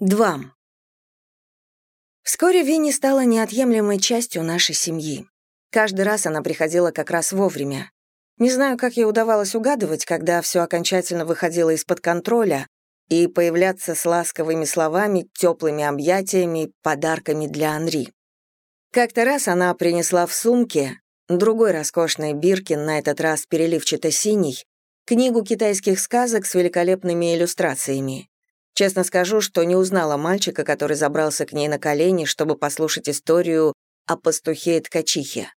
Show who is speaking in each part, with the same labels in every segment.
Speaker 1: 2. Вскоре Винни стала неотъемлемой частью нашей семьи. Каждый раз она приходила как раз вовремя. Не знаю, как ей удавалось угадывать, когда все окончательно выходило из-под контроля, и появляться с ласковыми словами, теплыми объятиями, подарками для Анри. Как-то раз она принесла в сумке другой роскошный биркин, на этот раз переливчато-синий, книгу китайских сказок с великолепными иллюстрациями. Честно скажу, что не узнала мальчика, который забрался к ней на колени, чтобы послушать историю о пастухе и ткачихе.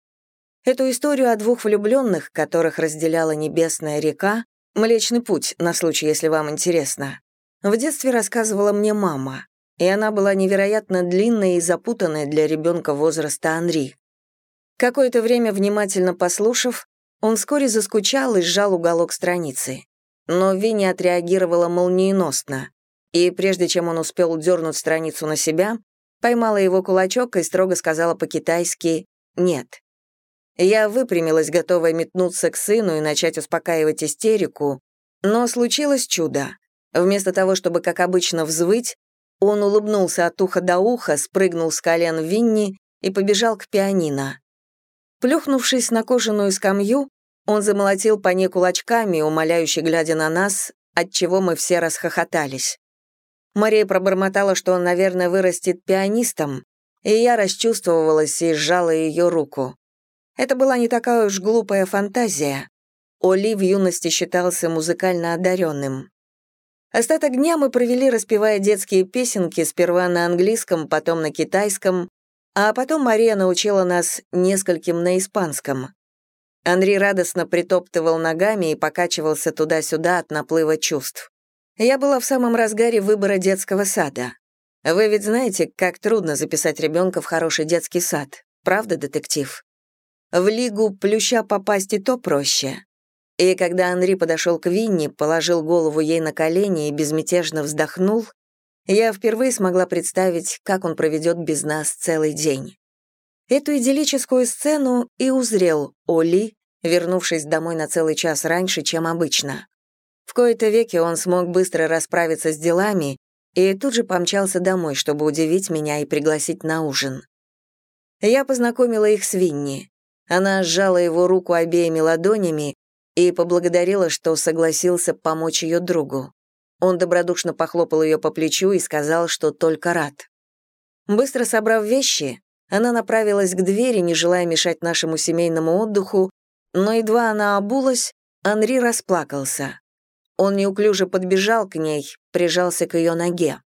Speaker 1: Эту историю о двух влюбленных, которых разделяла небесная река, Млечный путь, на случай, если вам интересно, в детстве рассказывала мне мама, и она была невероятно длинная и запутанная для ребенка возраста Анри. Какое-то время внимательно послушав, он вскоре заскучал и сжал уголок страницы. Но Винни отреагировала молниеносно и прежде чем он успел дернуть страницу на себя, поймала его кулачок и строго сказала по-китайски «нет». Я выпрямилась, готовая метнуться к сыну и начать успокаивать истерику, но случилось чудо. Вместо того, чтобы, как обычно, взвыть, он улыбнулся от уха до уха, спрыгнул с колен Винни и побежал к пианино. Плюхнувшись на кожаную скамью, он замолотил по ней кулачками, умоляюще глядя на нас, отчего мы все расхохотались. Мария пробормотала, что он, наверное, вырастет пианистом, и я расчувствовалась и сжала ее руку. Это была не такая уж глупая фантазия. Оли в юности считался музыкально одаренным. Остаток дня мы провели, распевая детские песенки, сперва на английском, потом на китайском, а потом Мария научила нас нескольким на испанском. Андрей радостно притоптывал ногами и покачивался туда-сюда от наплыва чувств. Я была в самом разгаре выбора детского сада. Вы ведь знаете, как трудно записать ребенка в хороший детский сад, правда, детектив? В лигу плюща попасть и то проще. И когда Анри подошел к Винни, положил голову ей на колени и безмятежно вздохнул, я впервые смогла представить, как он проведет без нас целый день. Эту идиллическую сцену и узрел Оли, вернувшись домой на целый час раньше, чем обычно. В кои-то веки он смог быстро расправиться с делами и тут же помчался домой, чтобы удивить меня и пригласить на ужин. Я познакомила их с Винни. Она сжала его руку обеими ладонями и поблагодарила, что согласился помочь ее другу. Он добродушно похлопал ее по плечу и сказал, что только рад. Быстро собрав вещи, она направилась к двери, не желая мешать нашему семейному отдыху, но едва она обулась, Анри расплакался. Он неуклюже подбежал к ней, прижался к ее ноге.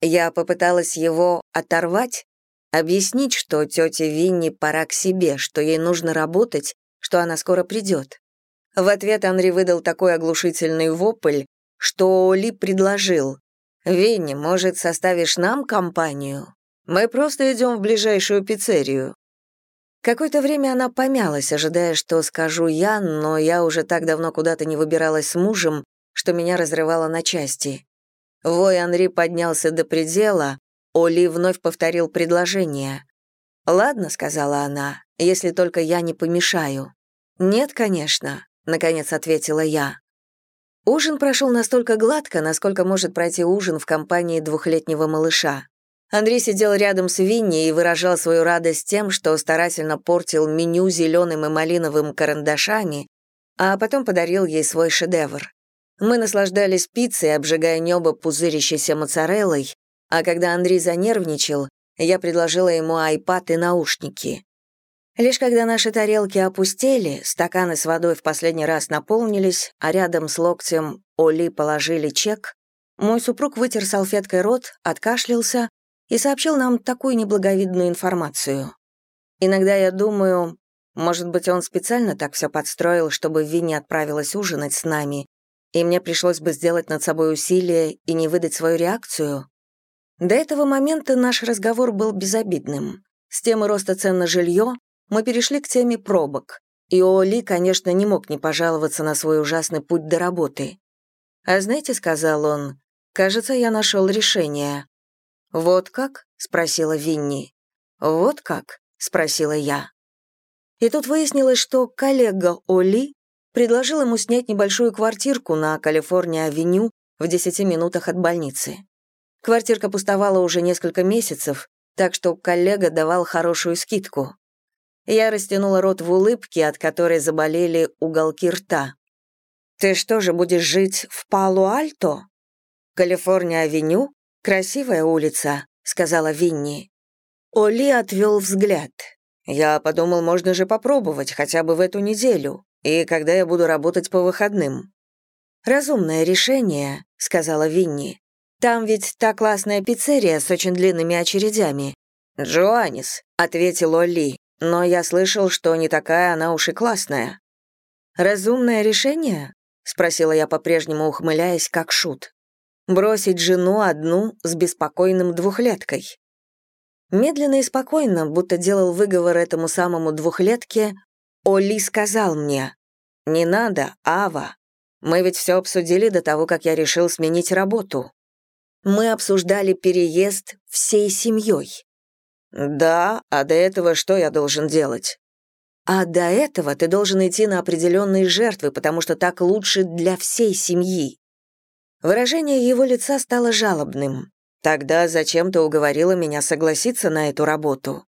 Speaker 1: Я попыталась его оторвать, объяснить, что тете Винни пора к себе, что ей нужно работать, что она скоро придет. В ответ Анри выдал такой оглушительный вопль, что Ли предложил, «Винни, может, составишь нам компанию? Мы просто идем в ближайшую пиццерию». Какое-то время она помялась, ожидая, что скажу я, но я уже так давно куда-то не выбиралась с мужем, что меня разрывало на части. Вой Анри поднялся до предела, Оли вновь повторил предложение. «Ладно», — сказала она, — «если только я не помешаю». «Нет, конечно», — наконец ответила я. Ужин прошел настолько гладко, насколько может пройти ужин в компании двухлетнего малыша. Андрей сидел рядом с Винни и выражал свою радость тем, что старательно портил меню зеленым и малиновым карандашами, а потом подарил ей свой шедевр. Мы наслаждались пиццей, обжигая небо пузырящейся моцареллой, а когда Андрей занервничал, я предложила ему айпад и наушники. Лишь когда наши тарелки опустели, стаканы с водой в последний раз наполнились, а рядом с локтем Оли положили чек, мой супруг вытер салфеткой рот, откашлялся и сообщил нам такую неблаговидную информацию. Иногда я думаю, может быть, он специально так все подстроил, чтобы Винни отправилась ужинать с нами, и мне пришлось бы сделать над собой усилие и не выдать свою реакцию. До этого момента наш разговор был безобидным. С темы роста цен на жилье мы перешли к теме пробок, и Оли, конечно, не мог не пожаловаться на свой ужасный путь до работы. «А знаете, — сказал он, — кажется, я нашел решение». «Вот как?» — спросила Винни. «Вот как?» — спросила я. И тут выяснилось, что коллега Оли предложил ему снять небольшую квартирку на Калифорния-авеню в 10 минутах от больницы. Квартирка пустовала уже несколько месяцев, так что коллега давал хорошую скидку. Я растянула рот в улыбке, от которой заболели уголки рта. «Ты что же, будешь жить в Палу-Альто?» «Калифорния-авеню? Красивая улица», — сказала Винни. Оли отвел взгляд. «Я подумал, можно же попробовать, хотя бы в эту неделю, и когда я буду работать по выходным». «Разумное решение», — сказала Винни. «Там ведь та классная пиццерия с очень длинными очередями». «Джоаннис», — ответил Оли, «но я слышал, что не такая она уж и классная». «Разумное решение?» — спросила я, по-прежнему ухмыляясь, как шут. «Бросить жену одну с беспокойным двухлеткой». Медленно и спокойно, будто делал выговор этому самому двухлетке, Оли сказал мне, «Не надо, Ава. Мы ведь все обсудили до того, как я решил сменить работу. Мы обсуждали переезд всей семьей». «Да, а до этого что я должен делать?» «А до этого ты должен идти на определенные жертвы, потому что так лучше для всей семьи». Выражение его лица стало жалобным. Тогда зачем ты уговорила меня согласиться на эту работу?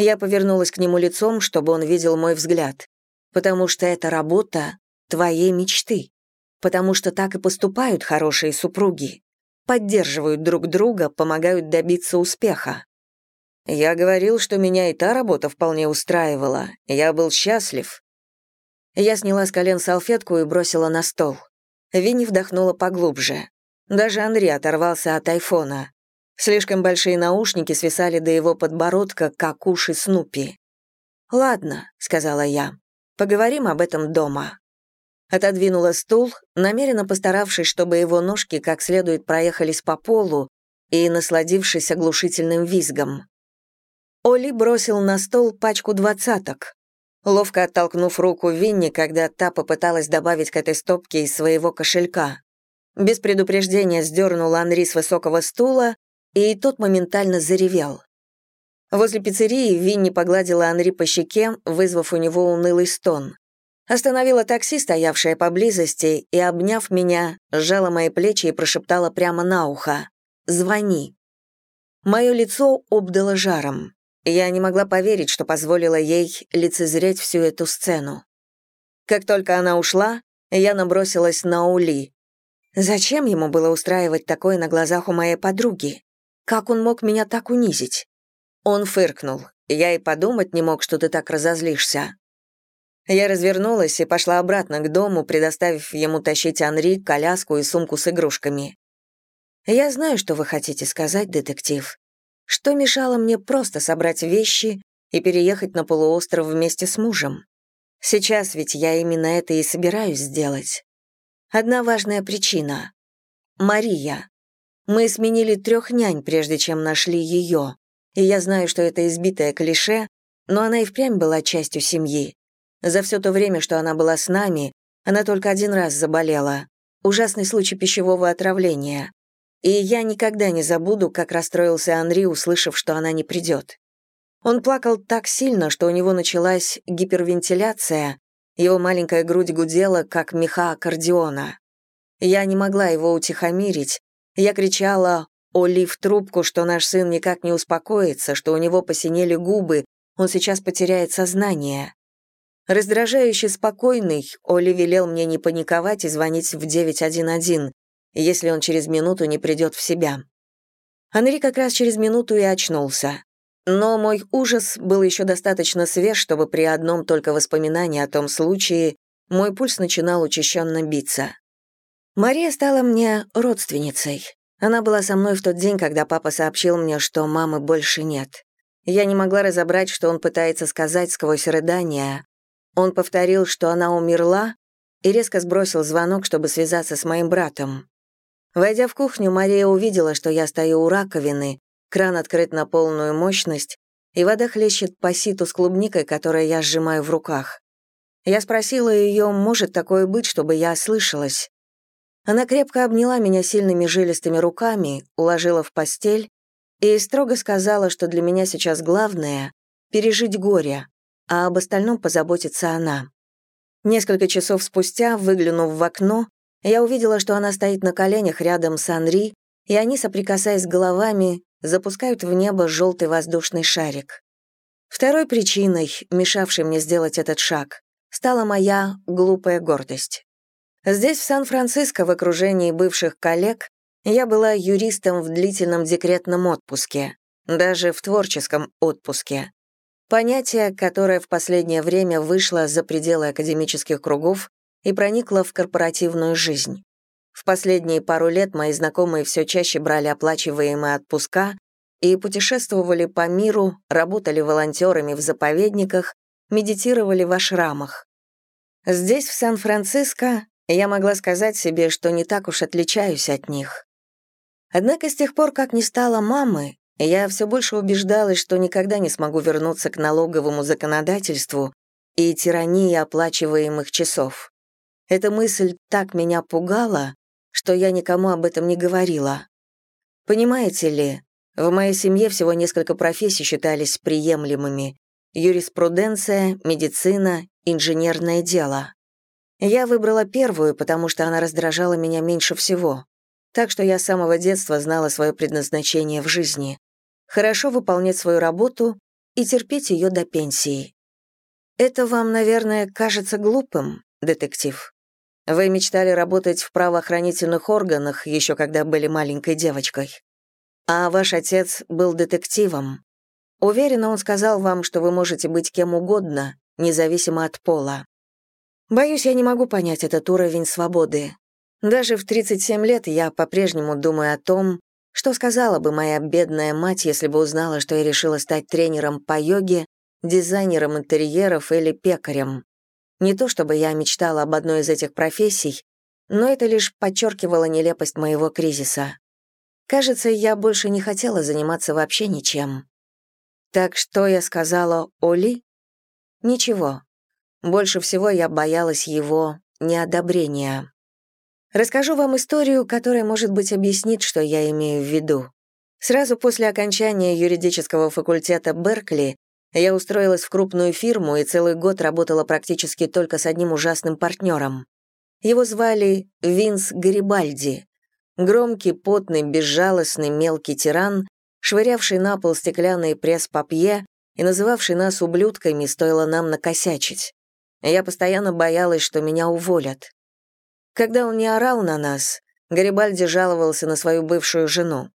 Speaker 1: Я повернулась к нему лицом, чтобы он видел мой взгляд. Потому что эта работа — твоей мечты. Потому что так и поступают хорошие супруги. Поддерживают друг друга, помогают добиться успеха. Я говорил, что меня и та работа вполне устраивала. Я был счастлив. Я сняла с колен салфетку и бросила на стол. Винни вдохнула поглубже. Даже Андрей оторвался от айфона. Слишком большие наушники свисали до его подбородка, как уши Снупи. «Ладно», — сказала я, — «поговорим об этом дома». Отодвинула стул, намеренно постаравшись, чтобы его ножки как следует проехались по полу и насладившись оглушительным визгом. Оли бросил на стол пачку двадцаток. Ловко оттолкнув руку Винни, когда та попыталась добавить к этой стопке из своего кошелька. Без предупреждения сдернул Анри с высокого стула, и тот моментально заревел. Возле пиццерии Винни погладила Анри по щеке, вызвав у него унылый стон. Остановила такси, стоявшее поблизости, и, обняв меня, сжала мои плечи и прошептала прямо на ухо. «Звони». Мое лицо обдало жаром. Я не могла поверить, что позволила ей лицезреть всю эту сцену. Как только она ушла, я набросилась на Ули, Зачем ему было устраивать такое на глазах у моей подруги? Как он мог меня так унизить? Он фыркнул. Я и подумать не мог, что ты так разозлишься. Я развернулась и пошла обратно к дому, предоставив ему тащить Анри, коляску и сумку с игрушками. Я знаю, что вы хотите сказать, детектив. Что мешало мне просто собрать вещи и переехать на полуостров вместе с мужем? Сейчас ведь я именно это и собираюсь сделать. Одна важная причина. Мария. Мы сменили трех нянь, прежде чем нашли ее. И я знаю, что это избитое клише, но она и впрямь была частью семьи. За все то время, что она была с нами, она только один раз заболела. Ужасный случай пищевого отравления. И я никогда не забуду, как расстроился Анри, услышав, что она не придет. Он плакал так сильно, что у него началась гипервентиляция, его маленькая грудь гудела, как меха аккордеона. Я не могла его утихомирить. Я кричала Оли в трубку, что наш сын никак не успокоится, что у него посинели губы, он сейчас потеряет сознание. Раздражающе спокойный, Оли велел мне не паниковать и звонить в 911, если он через минуту не придет в себя. Анри как раз через минуту и очнулся. Но мой ужас был еще достаточно свеж, чтобы при одном только воспоминании о том случае мой пульс начинал учащенно биться. Мария стала мне родственницей. Она была со мной в тот день, когда папа сообщил мне, что мамы больше нет. Я не могла разобрать, что он пытается сказать сквозь рыдания. Он повторил, что она умерла, и резко сбросил звонок, чтобы связаться с моим братом. Войдя в кухню, Мария увидела, что я стою у раковины, Кран открыт на полную мощность, и вода хлещет по ситу с клубникой, которую я сжимаю в руках. Я спросила ее, может такое быть, чтобы я ослышалась. Она крепко обняла меня сильными жилистыми руками, уложила в постель и строго сказала, что для меня сейчас главное — пережить горе, а об остальном позаботится она. Несколько часов спустя, выглянув в окно, я увидела, что она стоит на коленях рядом с Анри и они, соприкасаясь головами, запускают в небо желтый воздушный шарик. Второй причиной, мешавшей мне сделать этот шаг, стала моя глупая гордость. Здесь, в Сан-Франциско, в окружении бывших коллег, я была юристом в длительном декретном отпуске, даже в творческом отпуске. Понятие, которое в последнее время вышло за пределы академических кругов и проникло в корпоративную жизнь. В последние пару лет мои знакомые все чаще брали оплачиваемые отпуска и путешествовали по миру, работали волонтерами в заповедниках, медитировали в ашрамах. Здесь, в Сан-Франциско, я могла сказать себе, что не так уж отличаюсь от них. Однако с тех пор, как не стала мамы, я все больше убеждалась, что никогда не смогу вернуться к налоговому законодательству и тирании оплачиваемых часов. Эта мысль так меня пугала, что я никому об этом не говорила. Понимаете ли, в моей семье всего несколько профессий считались приемлемыми. Юриспруденция, медицина, инженерное дело. Я выбрала первую, потому что она раздражала меня меньше всего. Так что я с самого детства знала свое предназначение в жизни. Хорошо выполнять свою работу и терпеть ее до пенсии. Это вам, наверное, кажется глупым, детектив. Вы мечтали работать в правоохранительных органах, еще когда были маленькой девочкой. А ваш отец был детективом. Уверена, он сказал вам, что вы можете быть кем угодно, независимо от пола. Боюсь, я не могу понять этот уровень свободы. Даже в 37 лет я по-прежнему думаю о том, что сказала бы моя бедная мать, если бы узнала, что я решила стать тренером по йоге, дизайнером интерьеров или пекарем. Не то чтобы я мечтала об одной из этих профессий, но это лишь подчеркивало нелепость моего кризиса. Кажется, я больше не хотела заниматься вообще ничем. Так что я сказала Оли? Ничего. Больше всего я боялась его неодобрения. Расскажу вам историю, которая, может быть, объяснит, что я имею в виду. Сразу после окончания юридического факультета Беркли я устроилась в крупную фирму и целый год работала практически только с одним ужасным партнером. Его звали Винс Гарибальди. Громкий, потный, безжалостный, мелкий тиран, швырявший на пол стеклянные пресс-папье и называвший нас ублюдками, стоило нам накосячить. Я постоянно боялась, что меня уволят. Когда он не орал на нас, Гарибальди жаловался на свою бывшую жену.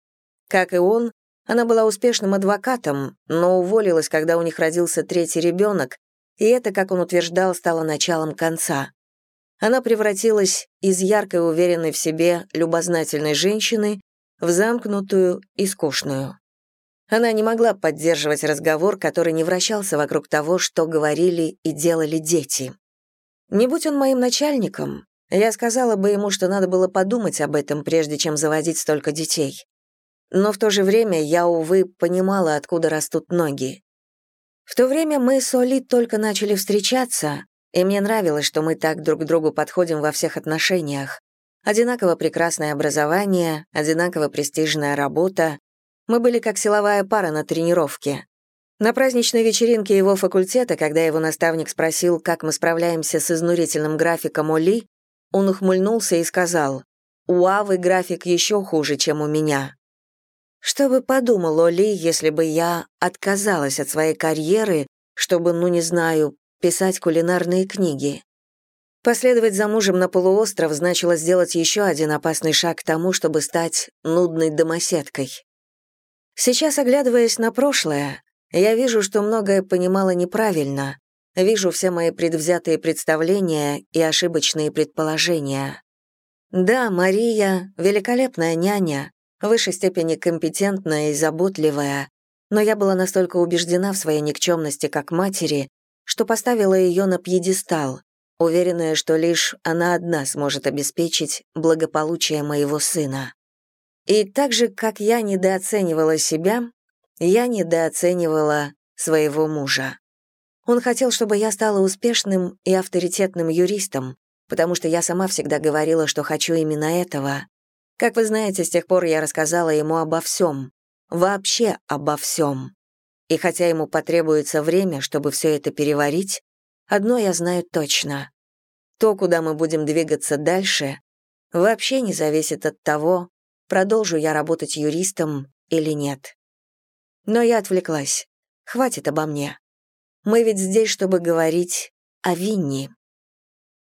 Speaker 1: Как и он, она была успешным адвокатом, но уволилась, когда у них родился третий ребенок, и это, как он утверждал, стало началом конца. Она превратилась из яркой, уверенной в себе, любознательной женщины в замкнутую и скучную. Она не могла поддерживать разговор, который не вращался вокруг того, что говорили и делали дети. Не будь он моим начальником, я сказала бы ему, что надо было подумать об этом, прежде чем заводить столько детей. Но в то же время я, увы, понимала, откуда растут ноги. В то время мы с Оли только начали встречаться, и мне нравилось, что мы так друг к другу подходим во всех отношениях. Одинаково прекрасное образование, одинаково престижная работа. Мы были как силовая пара на тренировке. На праздничной вечеринке его факультета, когда его наставник спросил, как мы справляемся с изнурительным графиком Оли, он ухмыльнулся и сказал, «У Авы график еще хуже, чем у меня». Что бы подумал Оли, если бы я отказалась от своей карьеры, чтобы, ну не знаю, писать кулинарные книги. Последовать за мужем на полуостров значило сделать еще один опасный шаг к тому, чтобы стать нудной домоседкой. Сейчас, оглядываясь на прошлое, я вижу, что многое понимала неправильно, вижу все мои предвзятые представления и ошибочные предположения. Да, Мария — великолепная няня, в высшей степени компетентная и заботливая, но я была настолько убеждена в своей никчемности как матери, что поставила ее на пьедестал, уверенная, что лишь она одна сможет обеспечить благополучие моего сына. И так же, как я недооценивала себя, я недооценивала своего мужа. Он хотел, чтобы я стала успешным и авторитетным юристом, потому что я сама всегда говорила, что хочу именно этого. Как вы знаете, с тех пор я рассказала ему обо всем. Вообще обо всем. И хотя ему потребуется время, чтобы все это переварить, одно я знаю точно. То, куда мы будем двигаться дальше, вообще не зависит от того, продолжу я работать юристом или нет. Но я отвлеклась. Хватит обо мне. Мы ведь здесь, чтобы говорить о Винни.